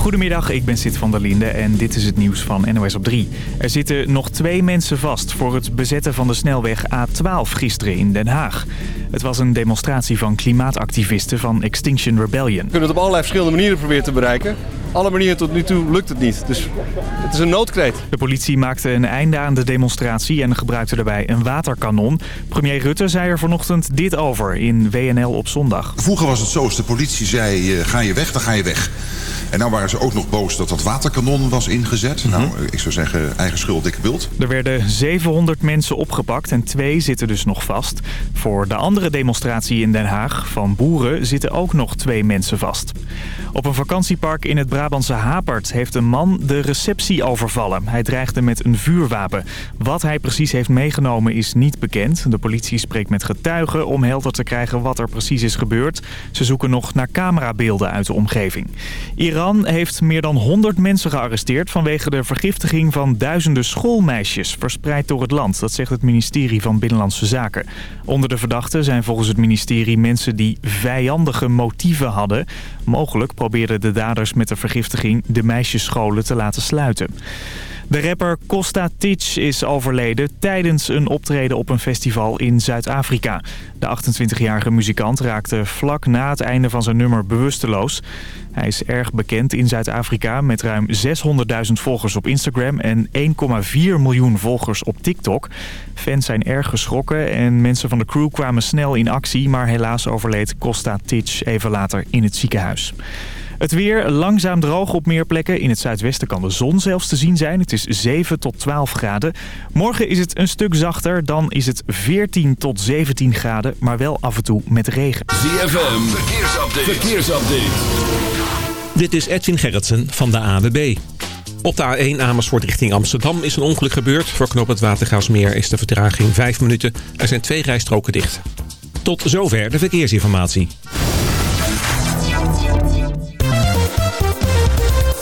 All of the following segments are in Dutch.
Goedemiddag, ik ben Sid van der Linde en dit is het nieuws van NOS op 3. Er zitten nog twee mensen vast voor het bezetten van de snelweg A12 gisteren in Den Haag. Het was een demonstratie van klimaatactivisten van Extinction Rebellion. We kunnen het op allerlei verschillende manieren proberen te bereiken. Alle manieren tot nu toe lukt het niet. Dus het is een noodkreet. De politie maakte een einde aan de demonstratie en gebruikte daarbij een waterkanon. Premier Rutte zei er vanochtend dit over in WNL op zondag. Vroeger was het zo, als de politie zei, eh, ga je weg, dan ga je weg. En nou waren ze ook nog boos dat dat waterkanon was ingezet. Nou, ik zou zeggen, eigen schuld, dikke bult. Er werden 700 mensen opgepakt en twee zitten dus nog vast. Voor de andere demonstratie in Den Haag van boeren zitten ook nog twee mensen vast. Op een vakantiepark in het Brabantse Hapert heeft een man de receptie overvallen. Hij dreigde met een vuurwapen. Wat hij precies heeft meegenomen is niet bekend. De politie spreekt met getuigen om helder te krijgen wat er precies is gebeurd. Ze zoeken nog naar camerabeelden uit de omgeving. Iran heeft meer dan 100 mensen gearresteerd vanwege de vergiftiging van duizenden schoolmeisjes verspreid door het land. Dat zegt het ministerie van Binnenlandse Zaken. Onder de verdachten zijn volgens het ministerie mensen die vijandige motieven hadden. Mogelijk probeerden de daders met de vergiftiging de meisjesscholen te laten sluiten. De rapper Costa Titch is overleden tijdens een optreden op een festival in Zuid-Afrika. De 28-jarige muzikant raakte vlak na het einde van zijn nummer bewusteloos. Hij is erg bekend in Zuid-Afrika met ruim 600.000 volgers op Instagram en 1,4 miljoen volgers op TikTok. Fans zijn erg geschrokken en mensen van de crew kwamen snel in actie, maar helaas overleed Costa Titch even later in het ziekenhuis. Het weer langzaam droog op meer plekken. In het zuidwesten kan de zon zelfs te zien zijn. Het is 7 tot 12 graden. Morgen is het een stuk zachter. Dan is het 14 tot 17 graden. Maar wel af en toe met regen. ZFM, verkeersupdate. verkeersupdate. Dit is Edwin Gerritsen van de AWB. Op de A1 Amersfoort richting Amsterdam is een ongeluk gebeurd. Voor knop het Watergaasmeer is de vertraging 5 minuten. Er zijn twee rijstroken dicht. Tot zover de verkeersinformatie.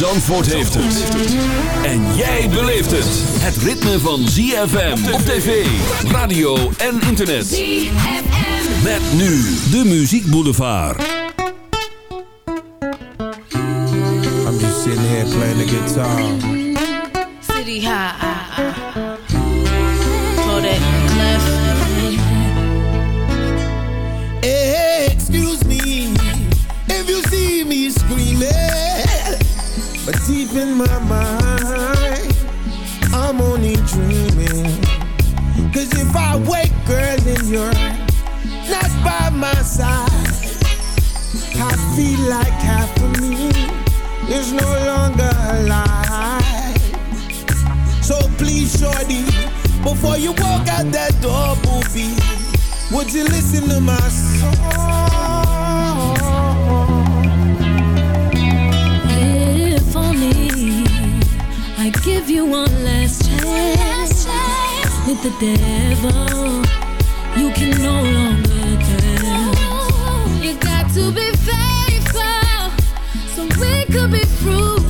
Zandvoort heeft het. En jij beleeft het. Het ritme van ZFM op tv, radio en internet. ZFM. Met nu de Muziek Boulevard. I'm just sitting here playing the guitar. City High. In my mind, I'm only dreaming. Cause if I wake, girl, then you're not by my side. I feel like half of me is no longer alive. So please, shorty, before you walk out that door, booby, would you listen to my song? Give you one last chance with the devil. You can no longer tell. You got to be faithful so we could be fruitful.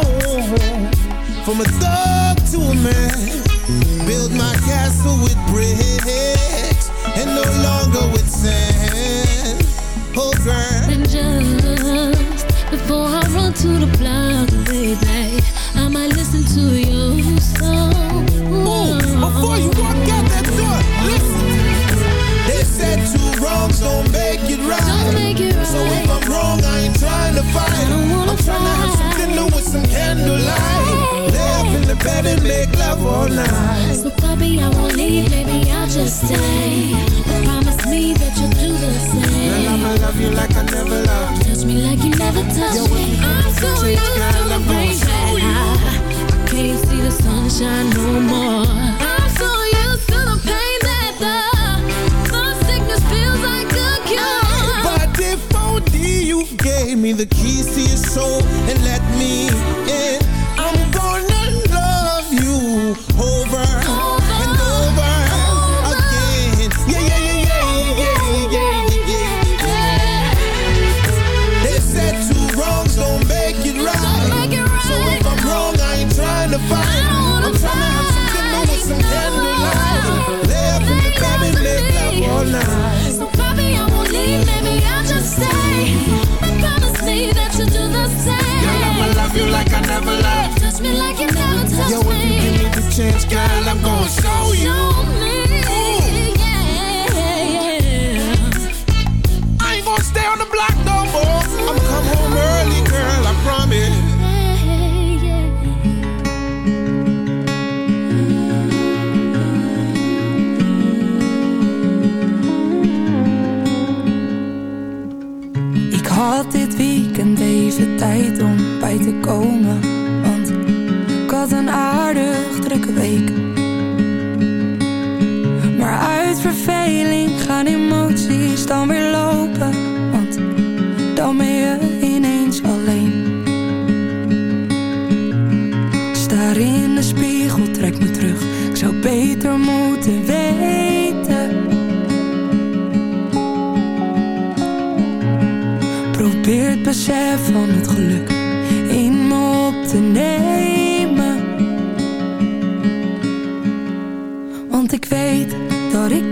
from a thug to a man. Build my castle with bricks and no longer with sand. Oh, girl. And just before I run to the block, baby, I might listen to your song. Ooh, before you walk out that door, listen. They said two wrongs don't make it right. Don't make it right. So if I'm wrong, I ain't trying to fight. I don't wanna I'm trying to have some dinner with some candlelight. Lay up in the bed and make love all night. So puppy, I won't leave, maybe I'll just stay. But promise me that you'll do the Girl, same. I'ma love you like I never loved. Touch me like you never touched Yo, me. I'm so used to the rain show you. that I, I can't see the sunshine no more. Me the keys to your soul and let me chance, girl, I'm gonna show you. Yeah. I ain't gonna stay on the block no more. I'ma come home early, girl, I promise. Ik had dit weekend even tijd dan weer lopen Want dan ben je ineens alleen. Staar in de spiegel, trek me terug. Ik zou beter moeten weten. Probeer het besef van het geluk in me op te nemen. Want ik weet dat ik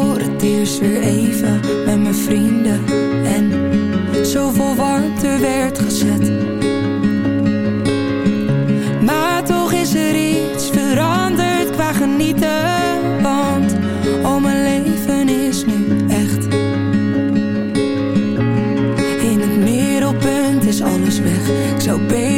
Voor het eerst weer even met mijn vrienden. En zoveel warmte werd gezet. Maar toch is er iets veranderd qua genieten. Want al mijn leven is nu echt. In het middelpunt is alles weg. Ik zou beter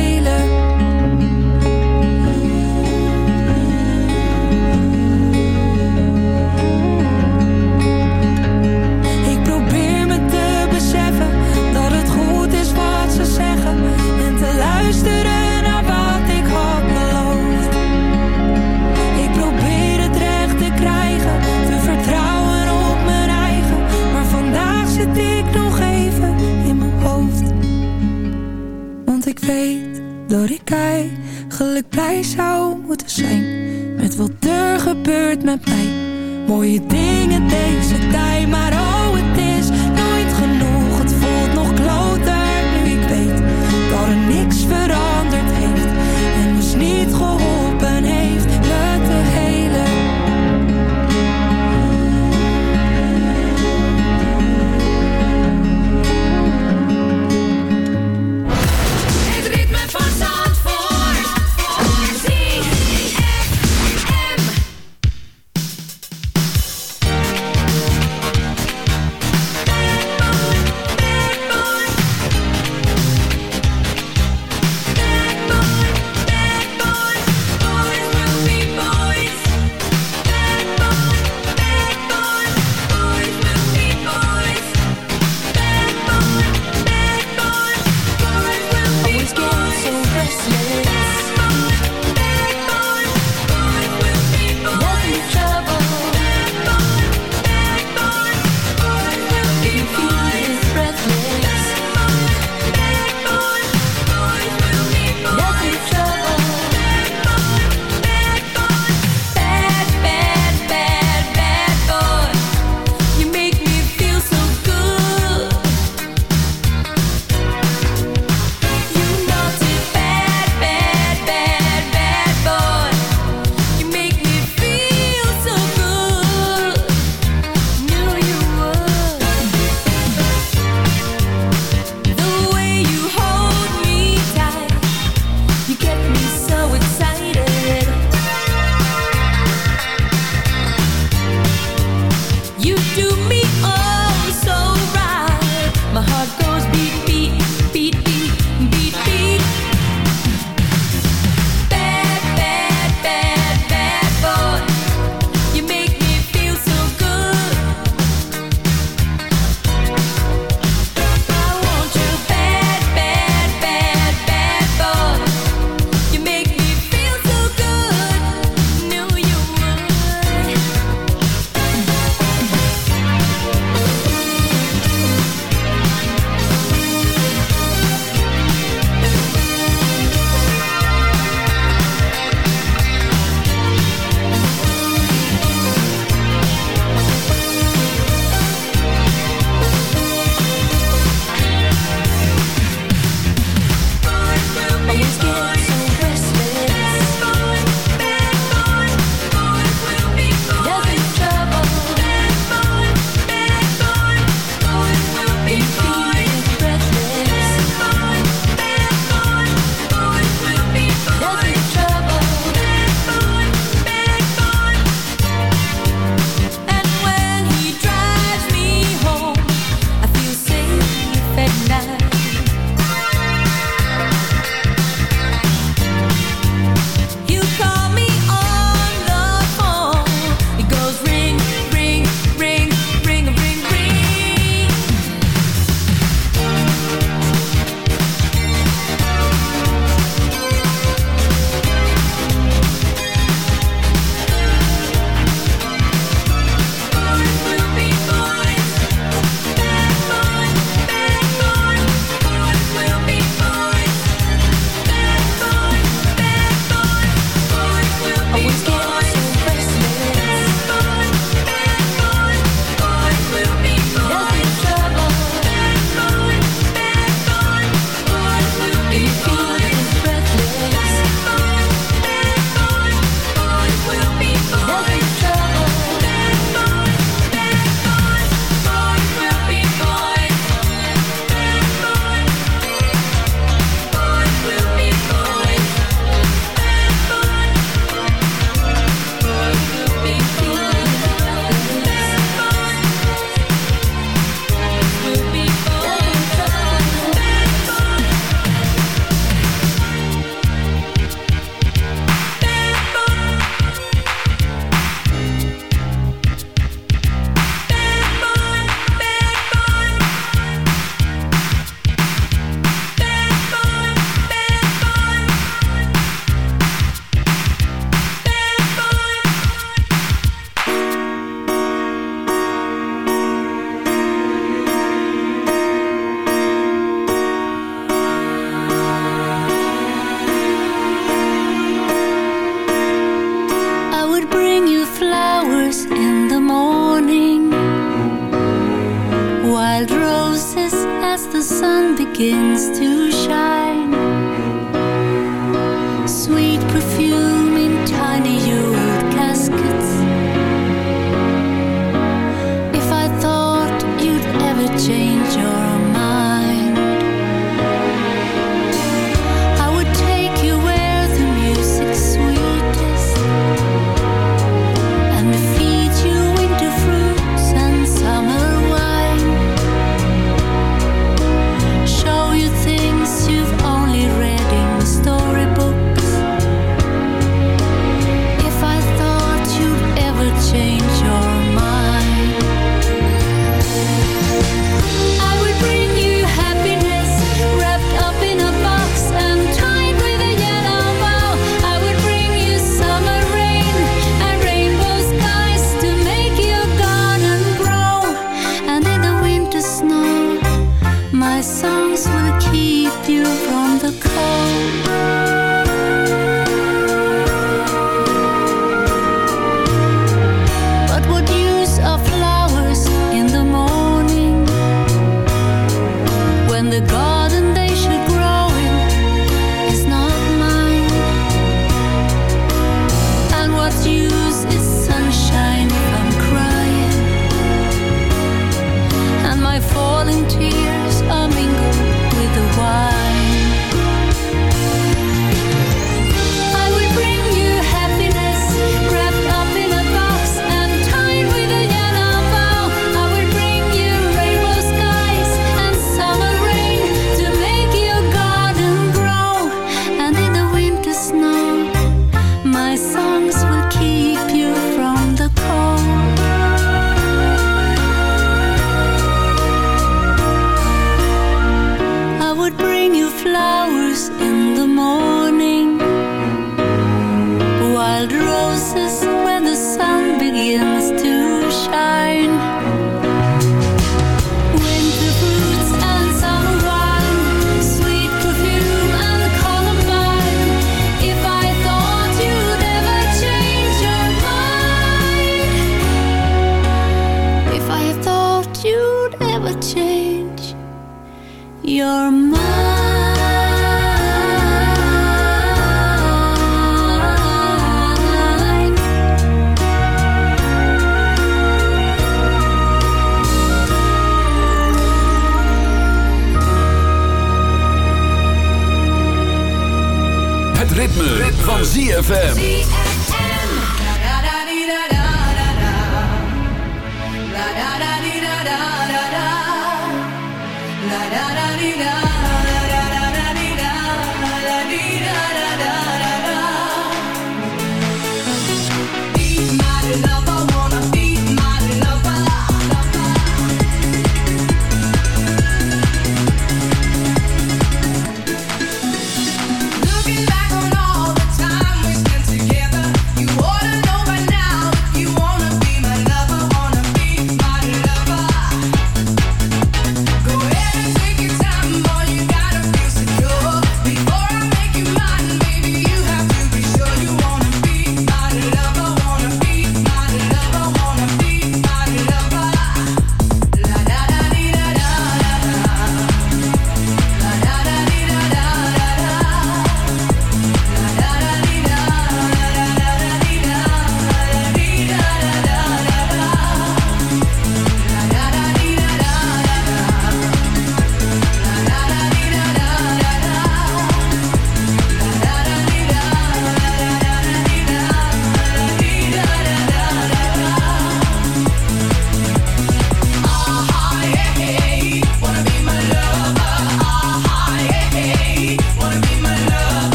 dat ik eigenlijk blij zou moeten zijn. Met wat er gebeurt met mij. Mooie dingen deze tijd, maar oh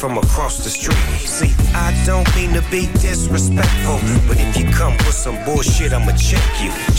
from across the street. See, I don't mean to be disrespectful, but if you come with some bullshit, I'ma check you.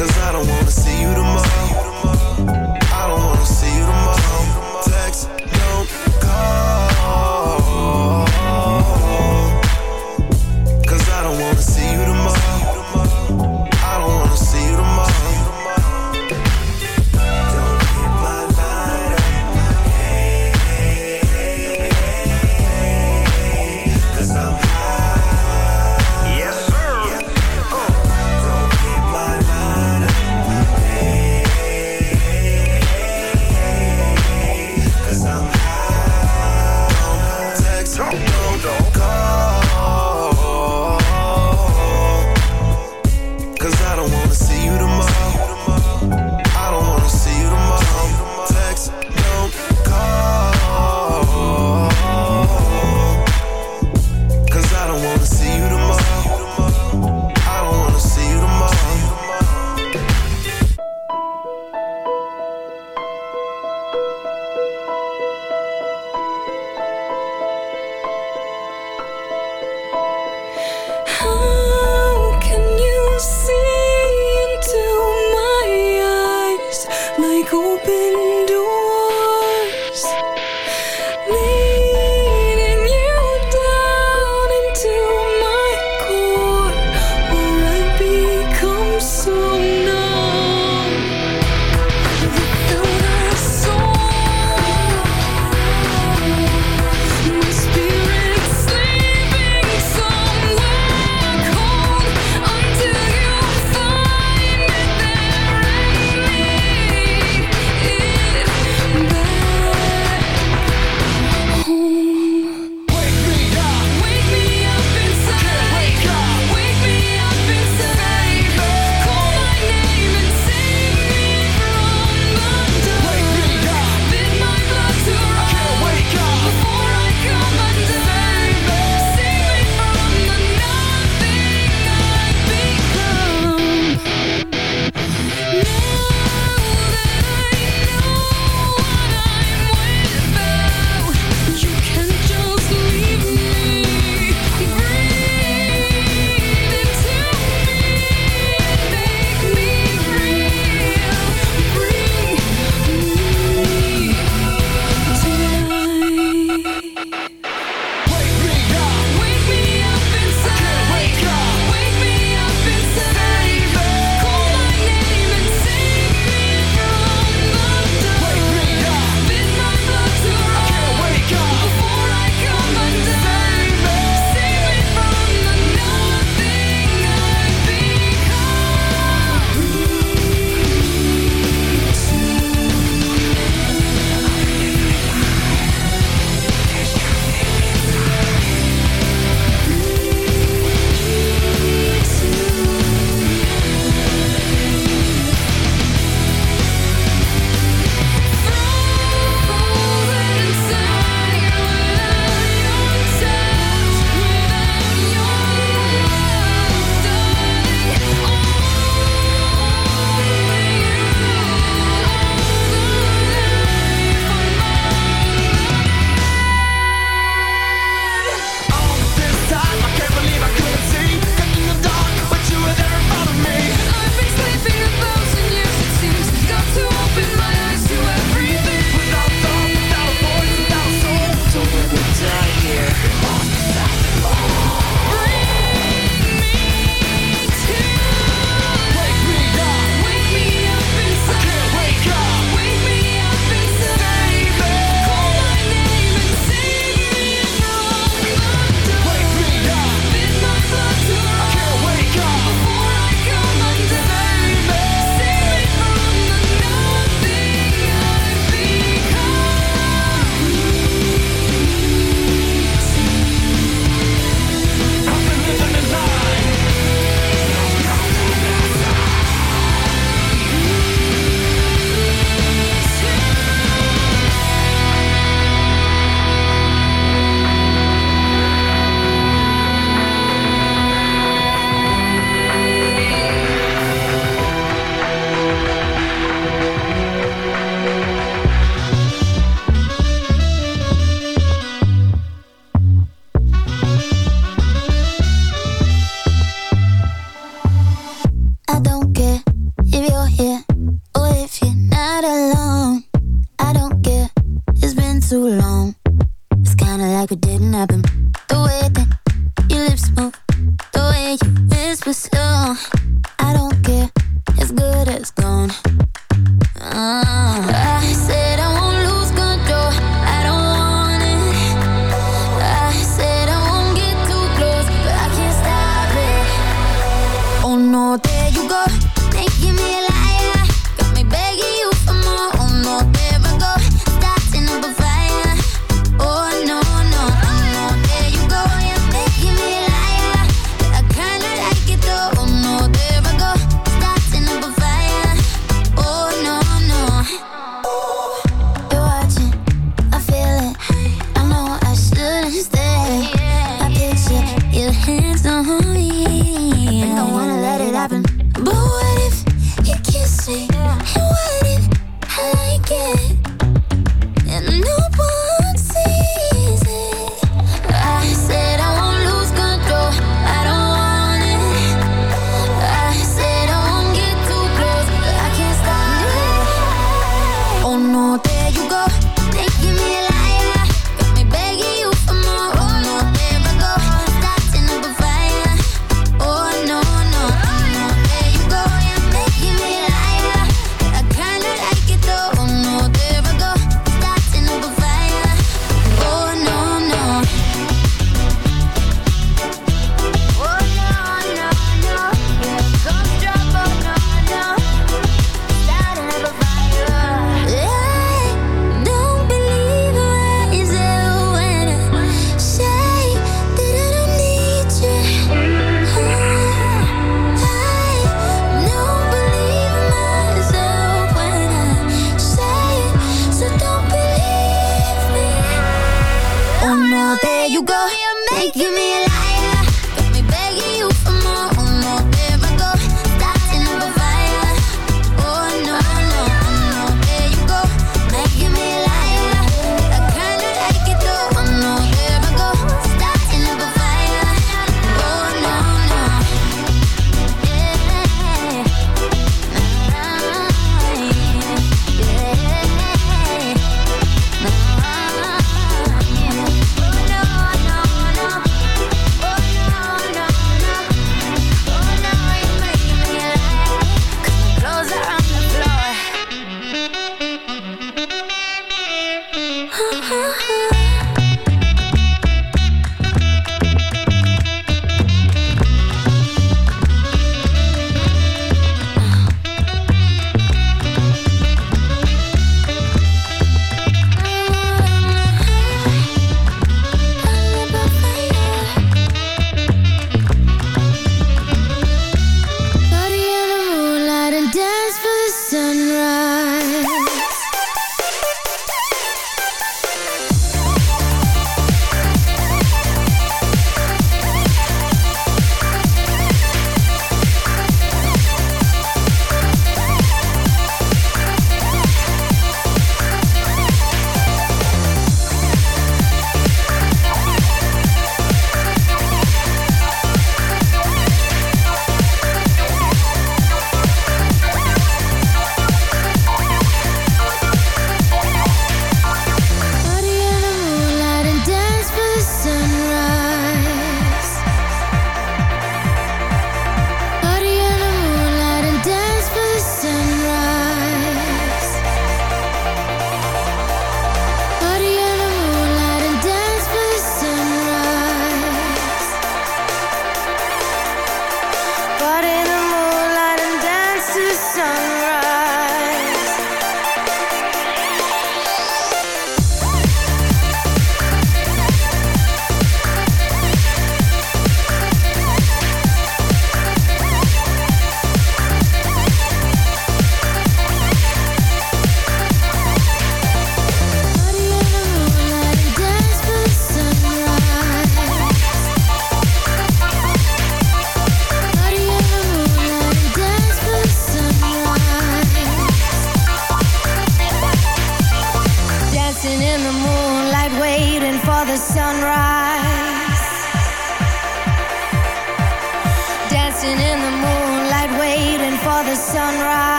Cause I don't wanna see you tomorrow.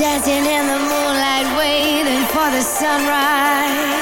Dancing in the moonlight, waiting for the sunrise.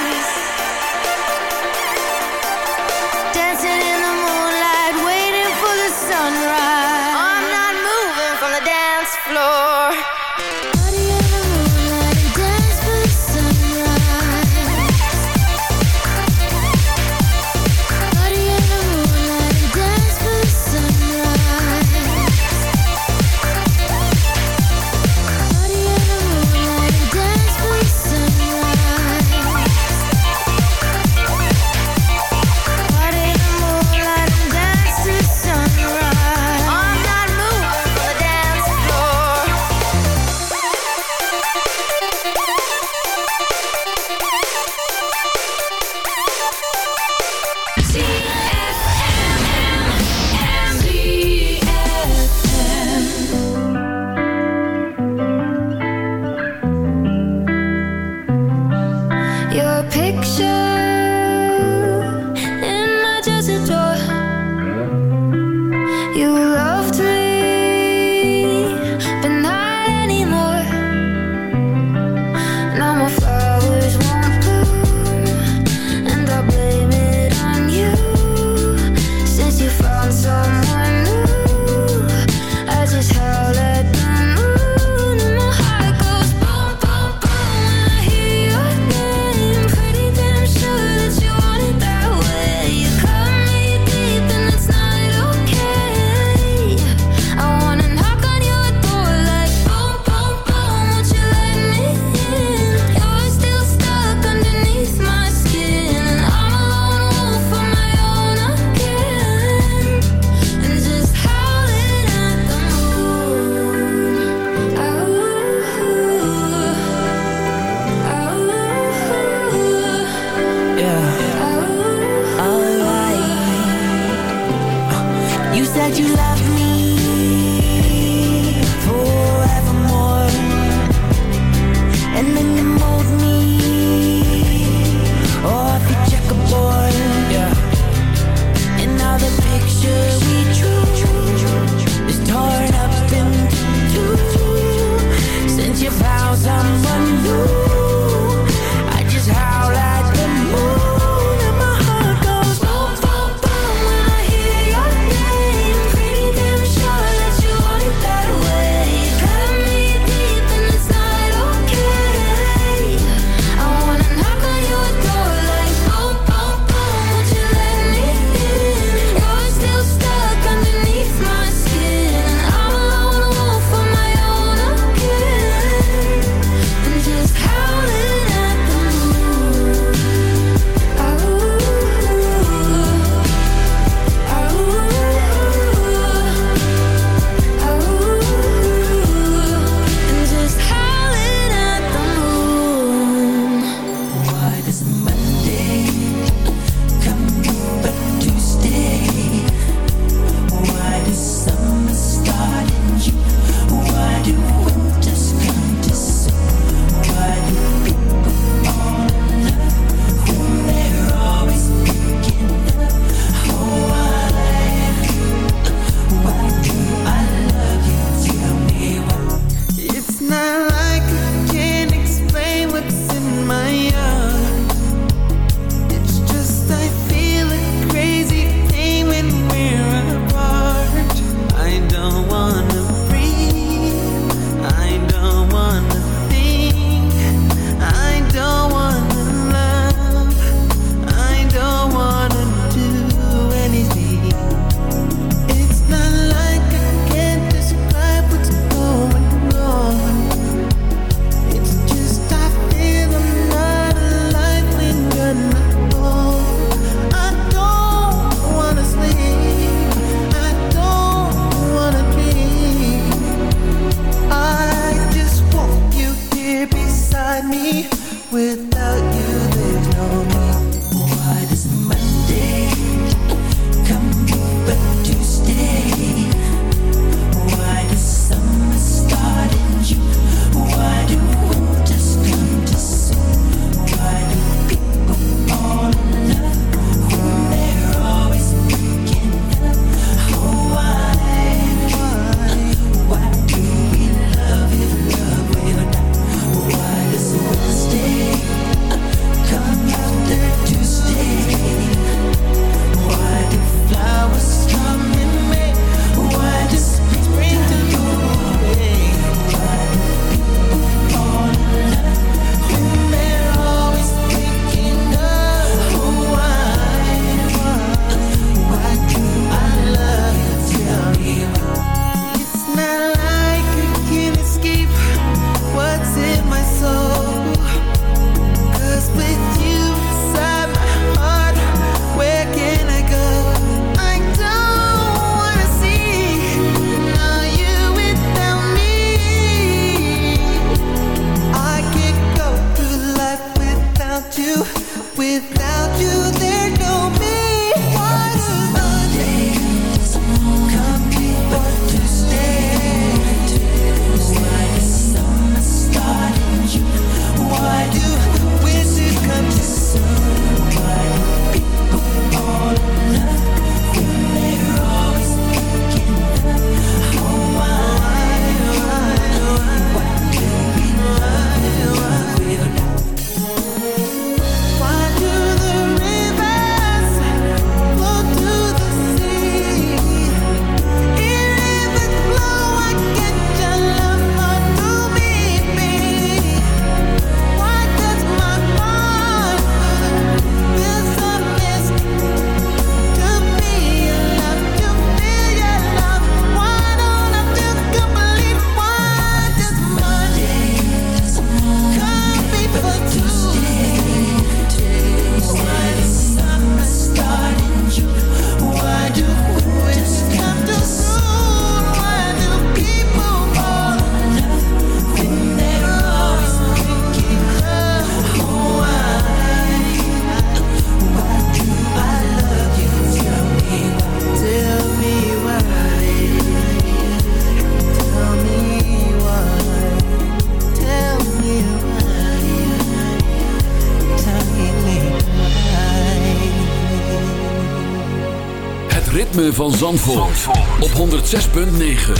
Zandvoort, op 106.9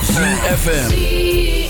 CFFM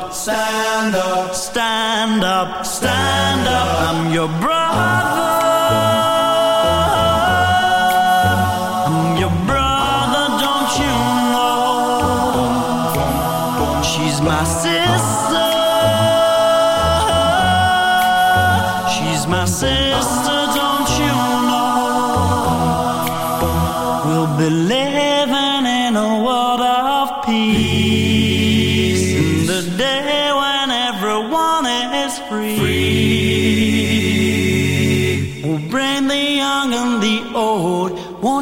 stand up, stand up, stand up. I'm your brother. I'm your brother, don't you know? She's my sister.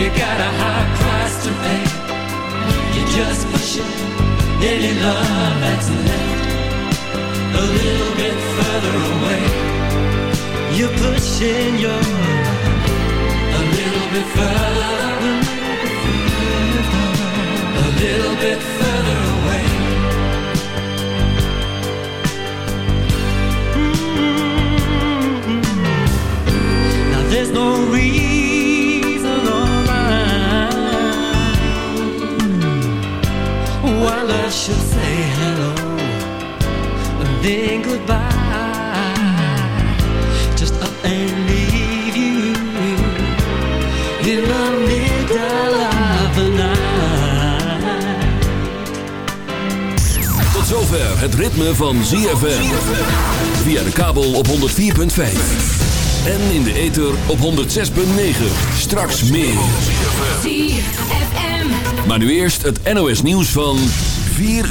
you got a high price to pay. You just push it, any love that's left a little bit further away. You're pushing your a little bit further, a little bit further should say hello and then goodbye. Just up and leave you in the middle of the night. Tot zover het ritme van ZFM. Via de kabel op 104.5. En in de ether op 106.9. Straks meer. ZFM. Maar nu eerst het NOS nieuws van 4